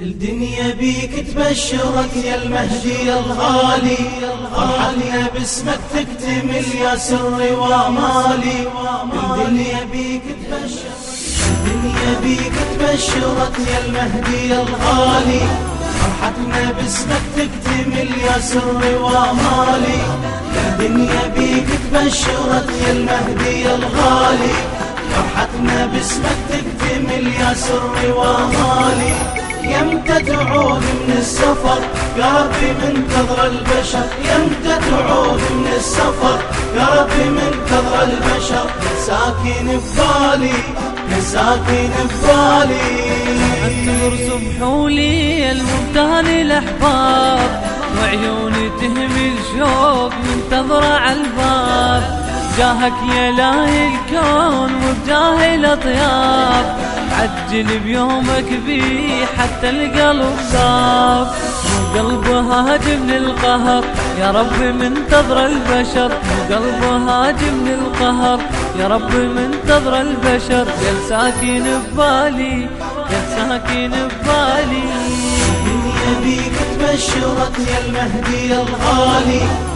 الدنيا بيك تبشرك يا المهدي الغالي. فرحتنا باسمك تكتمل يا سري ومالي الدنيا بيك تبشرك الدنيا بيك تبشرك يا المهدي الغالي. فرحتنا باسمك تكتمل يا سري ومالي الدنيا بيك تبشرك يا المهدي الغالي. فرحتنا باسمك تكتمل يا سري ومالي يمتى تعود من السفر يا ربي منتظر البشر. يمتى تعود من السفر يا ربي منتظر البشر. ساكن ببالي ساكن ببالي. ترسم حولي المبتهل الأحباب وعيوني تهمل شوق منتظرة على الباب. جاهك يا لاهي الكون وبجاه الاطياب عجل بيومك بي حتى القلب صاب وقلبه هاجم للقهر يا رب منتظر البشر. وقلبه هاجم للقهر يا رب منتظر البشر. يا ساكن ببالي يا ساكن ببالي. الدنيا بيك تبشرت يا المهدي الغالي.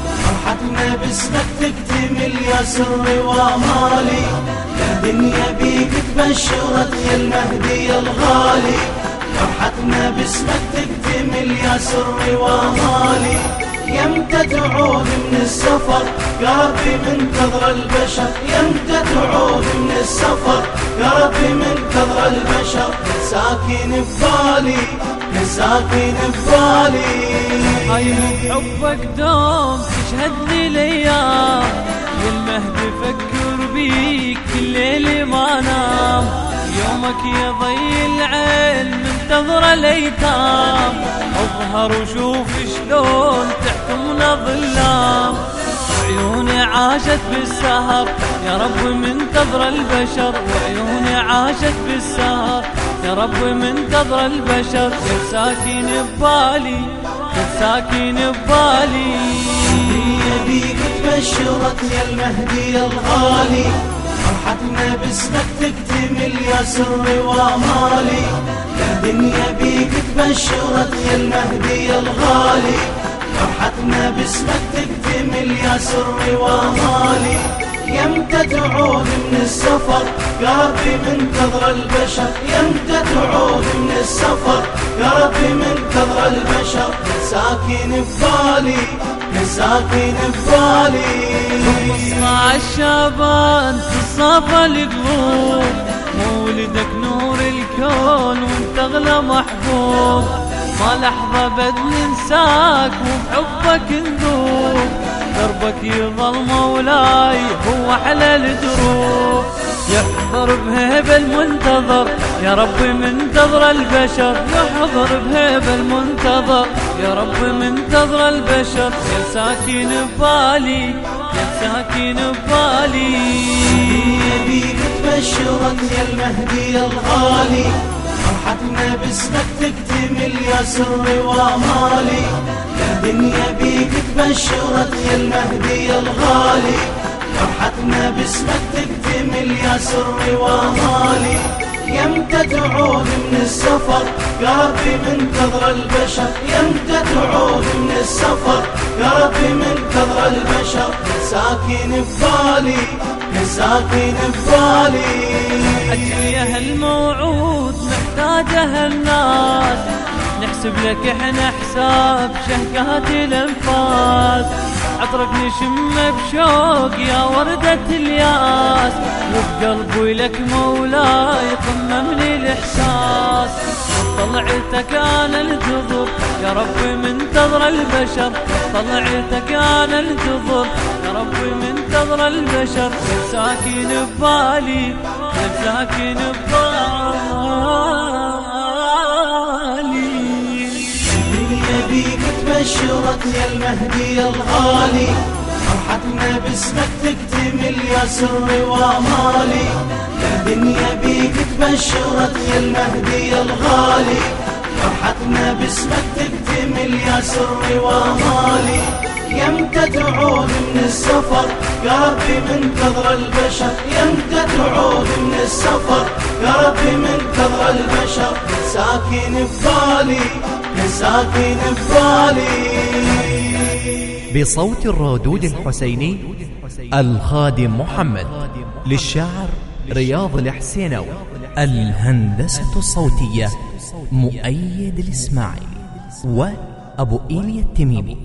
فرحتنا باسمك تكتمل يا سري ومالي الدنيا بيك تبشرت يا المهدي الغالي. فرحتنا باسمك تكتمل يا سري ومالي يمتى تعود من السفر يا ربي منتظر البشر. يمتى تعود من السفر يا ربي منتظر البشر. ساكن ببالي. ساكن ببالي هاي حبك دوم تشهد لي الأيام يا المهدي فكر بيك كل ليل ما نام. يومك يا ضي العين منتظر الايتام أظهر وشوف شلون تحكمنا ظلام عيوني عاشت بالسهر. يا رب منتظر البشر. وعيوني عاشت بالسهر. رب منتظر البشر يا ساكن ببالي يا ساكن ببالي. بيك تبشرت يا المهدي الغالي فرحتنا باسمك تكتمل يا سري ومالي الدنيا بيك تبشرت يا المهدي الغالي فرحتنا باسمك تكتمل يا سري ومالي. يمتى تعود من السفر يا ربي منتظر البشر يمتى تعود من السفر. يا ربي منتظر البشر. ساكن ببالي ساكن ببالي الشابان في الصفا القلوب. مولدك نور الكون وانت اغلى محبوب. ما لحظة بد ننساك وبحبك نذوب. دربك يظل مولاي هو أحلى الدروب. يحضر بهيب المنتظر. يا رب منتظر البشر. يحضر بهيب المنتظر. يا رب منتظر البشر. يا ساكن ببالي. يا ساكن ببالي. بيك تبشرت يا المهدي الغالي. فرحتنا باسمك تكتمل يا سري ومالي الدنيا بيك تبشرت يا المهدي الغالي. فرحتنا باسمك تكتمل يا سري ومالي. يمتى تعود من السفر يا ربي منتظر البشر. يمتى تعود من السفر يا ربي منتظر البشر. ساكن ببالي ساكن ببالي. يا هالموعود محتاجه الناس نحسب لك إحنا حساب شهقات الأنفاس. عطرك نشم بشوق يا وردة الياس. وبقلبي لك مولاي طممني الإحساس. طلعتك أنا الجذر يا رب منتظر البشر. طلعتك أنا الجذر يا رب منتظر البشر. ساكن ببالي ساكن ببالي بيك يا المهدي الغالي. فرحتنا باسمك تكتمل يا سري ومالي. الدنيا بيك تبشرت يا المهدي الغالي. فرحتنا باسمك تكتمل يا سري ومالي. يمتى تعود من السفر يا ربي من كثر البشر. يمتى تعود من السفر. يا ربي من كثر البشر ساكن ببالي ساكن ببالي. بصوت الرادود الحسيني الخادم محمد للشاعر رياض الحسينوي الهندسة الصوتية مؤيد الإسماعيلي وأبو إيليا التميمي.